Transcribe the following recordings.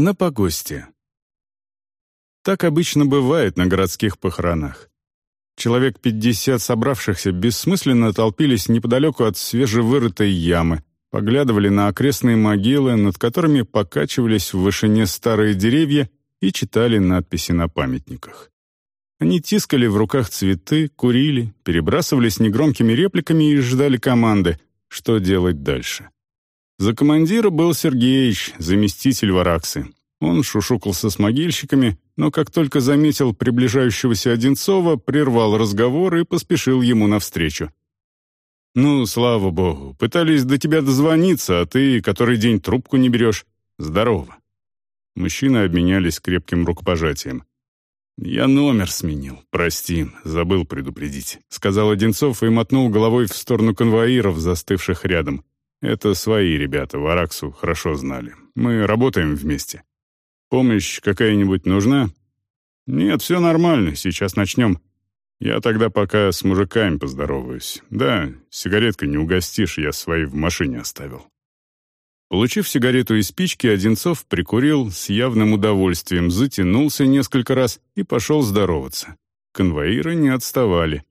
На погосте. Так обычно бывает на городских похоронах. Человек пятьдесят собравшихся бессмысленно толпились неподалеку от свежевырытой ямы, поглядывали на окрестные могилы, над которыми покачивались в вышине старые деревья и читали надписи на памятниках. Они тискали в руках цветы, курили, перебрасывались негромкими репликами и ждали команды, что делать дальше. За командира был Сергеич, заместитель Вараксы. Он шушукался с могильщиками, но как только заметил приближающегося Одинцова, прервал разговор и поспешил ему навстречу. «Ну, слава богу, пытались до тебя дозвониться, а ты который день трубку не берешь. Здорово». Мужчины обменялись крепким рукопожатием. «Я номер сменил, прости, забыл предупредить», — сказал Одинцов и мотнул головой в сторону конвоиров, застывших рядом. Это свои ребята в Араксу хорошо знали. Мы работаем вместе. Помощь какая-нибудь нужна? Нет, все нормально, сейчас начнем. Я тогда пока с мужиками поздороваюсь. Да, сигареткой не угостишь, я свои в машине оставил. Получив сигарету и спички, Одинцов прикурил с явным удовольствием, затянулся несколько раз и пошел здороваться. Конвоиры не отставали.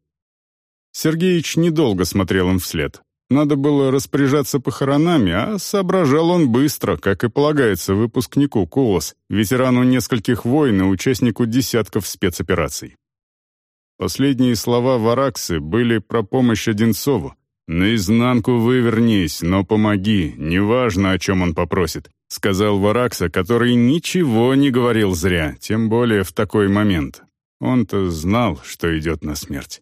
Сергеич недолго смотрел им вслед. Надо было распоряжаться похоронами, а соображал он быстро, как и полагается выпускнику КУОС, ветерану нескольких войн и участнику десятков спецопераций. Последние слова Вараксы были про помощь Одинцову. «Наизнанку вывернись, но помоги, неважно, о чем он попросит», — сказал Варакса, который ничего не говорил зря, тем более в такой момент. Он-то знал, что идет на смерть.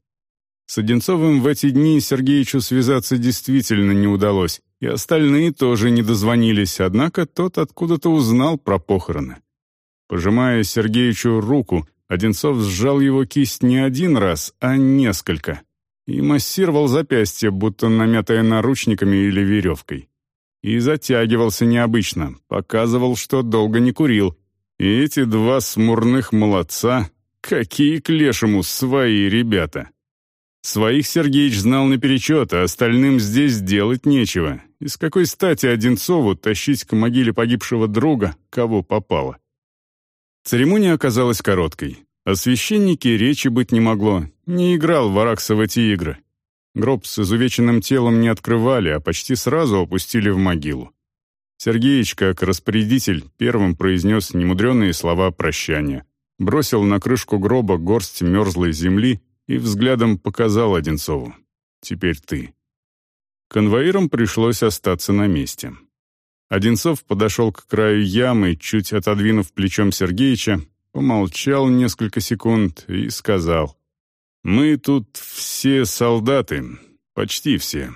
С Одинцовым в эти дни Сергеичу связаться действительно не удалось, и остальные тоже не дозвонились, однако тот откуда-то узнал про похороны. Пожимая Сергеичу руку, Одинцов сжал его кисть не один раз, а несколько, и массировал запястье, будто намятое наручниками или веревкой. И затягивался необычно, показывал, что долго не курил. И эти два смурных молодца, какие к лешему свои ребята. Своих Сергеич знал наперечет, а остальным здесь делать нечего. И с какой стати Одинцову тащить к могиле погибшего друга, кого попало? Церемония оказалась короткой. О священнике речи быть не могло. Не играл Варакса в эти игры. Гроб с изувеченным телом не открывали, а почти сразу опустили в могилу. Сергеич, как распорядитель, первым произнес немудреные слова прощания. Бросил на крышку гроба горсть мерзлой земли и взглядом показал Одинцову. «Теперь ты». Конвоирам пришлось остаться на месте. Одинцов подошел к краю ямы, чуть отодвинув плечом Сергеича, помолчал несколько секунд и сказал, «Мы тут все солдаты, почти все.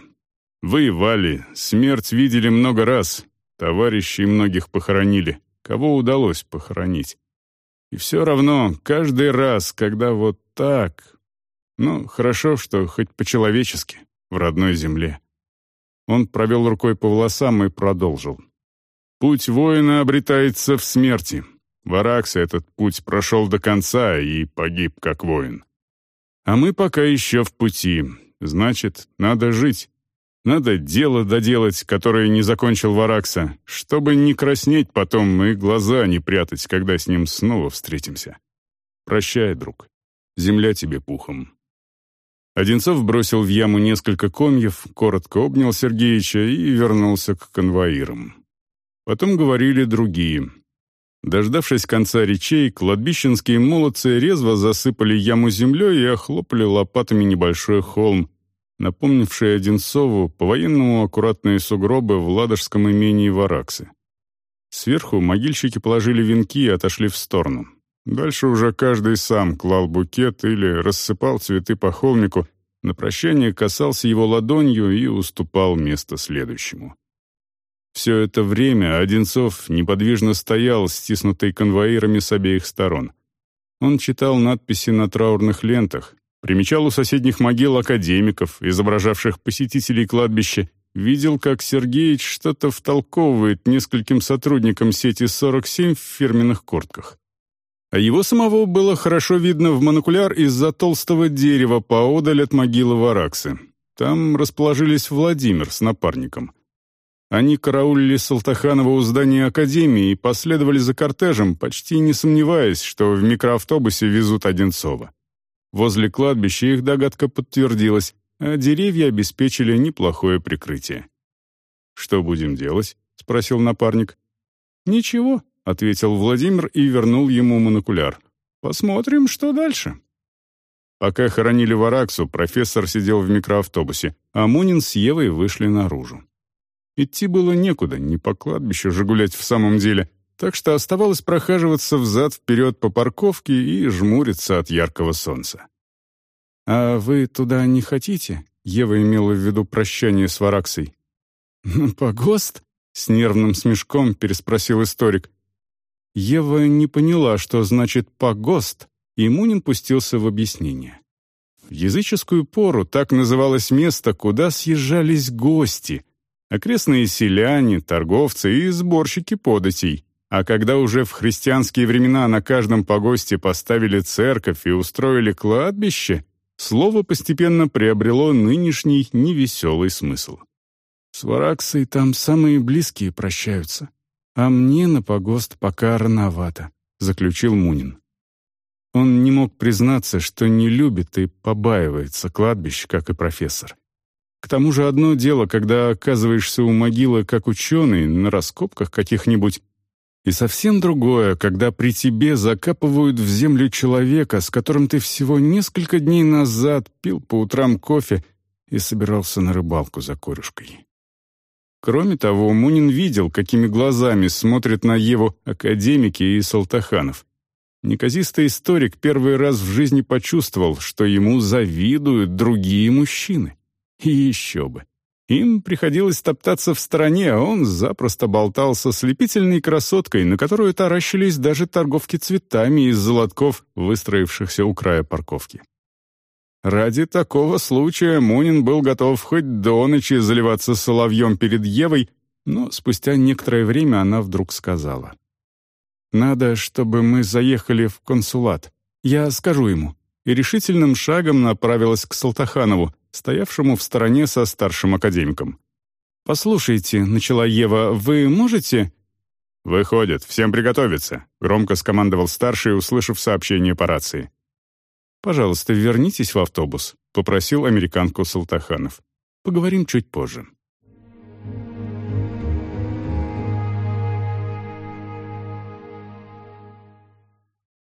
Воевали, смерть видели много раз, товарищей многих похоронили, кого удалось похоронить. И все равно, каждый раз, когда вот так, ну, хорошо, что хоть по-человечески, в родной земле. Он провел рукой по волосам и продолжил. «Путь воина обретается в смерти. Варакса этот путь прошел до конца и погиб как воин. А мы пока еще в пути. Значит, надо жить. Надо дело доделать, которое не закончил Варакса, чтобы не краснеть потом и глаза не прятать, когда с ним снова встретимся. Прощай, друг. Земля тебе пухом. Одинцов бросил в яму несколько комьев, коротко обнял Сергеича и вернулся к конвоирам. Потом говорили другие. Дождавшись конца речей, кладбищенские молодцы резво засыпали яму землей и охлопали лопатами небольшой холм, напомнивший Одинцову по-военному аккуратные сугробы в ладожском имении Вараксы. Сверху могильщики положили венки и отошли в сторону. Дальше уже каждый сам клал букет или рассыпал цветы по холмику, на прощание касался его ладонью и уступал место следующему. Все это время Одинцов неподвижно стоял, стиснутый конвоирами с обеих сторон. Он читал надписи на траурных лентах, примечал у соседних могил академиков, изображавших посетителей кладбища, видел, как Сергеич что-то втолковывает нескольким сотрудникам сети 47 в фирменных куртках. А его самого было хорошо видно в монокуляр из-за толстого дерева поодаль от могилы Вараксы. Там расположились Владимир с напарником. Они караулили Салтаханова у здания Академии и последовали за кортежем, почти не сомневаясь, что в микроавтобусе везут Одинцова. Возле кладбища их догадка подтвердилась, а деревья обеспечили неплохое прикрытие. «Что будем делать?» — спросил напарник. «Ничего», — ответил Владимир и вернул ему монокуляр. «Посмотрим, что дальше». Пока хоронили Вараксу, профессор сидел в микроавтобусе, а Мунин с Евой вышли наружу. Идти было некуда, не по кладбищу же гулять в самом деле, так что оставалось прохаживаться взад-вперед по парковке и жмуриться от яркого солнца. «А вы туда не хотите?» — Ева имела в виду прощание с Вараксой. «Ну, погост?» — с нервным смешком переспросил историк. Ева не поняла, что значит «погост», и Мунин пустился в объяснение. В языческую пору так называлось место, куда съезжались гости, окрестные селяне, торговцы и сборщики податей. А когда уже в христианские времена на каждом погосте поставили церковь и устроили кладбище, слово постепенно приобрело нынешний невеселый смысл. С Вараксой там самые близкие прощаются, а мне на погост пока рановато, заключил Мунин. Он не мог признаться, что не любит и побаивается кладбищ, как и профессор. К тому же одно дело, когда оказываешься у могилы как ученый, на раскопках каких-нибудь, и совсем другое, когда при тебе закапывают в землю человека, с которым ты всего несколько дней назад пил по утрам кофе и собирался на рыбалку за корюшкой. Кроме того, Мунин видел, какими глазами смотрят на Еву академики и Салтаханов. Неказистый историк первый раз в жизни почувствовал, что ему завидуют другие мужчины. И еще бы. Им приходилось топтаться в стороне, а он запросто болтал со слепительной красоткой, на которую таращились даже торговки цветами из золотков, выстроившихся у края парковки. Ради такого случая Мунин был готов хоть до ночи заливаться соловьем перед Евой, но спустя некоторое время она вдруг сказала. «Надо, чтобы мы заехали в консулат. Я скажу ему». И решительным шагом направилась к Салтаханову, стоявшему в стороне со старшим академиком. «Послушайте», — начала Ева, — «вы можете...» «Выходит, всем приготовиться», — громко скомандовал старший, услышав сообщение по рации. «Пожалуйста, вернитесь в автобус», — попросил американку Салтаханов. «Поговорим чуть позже».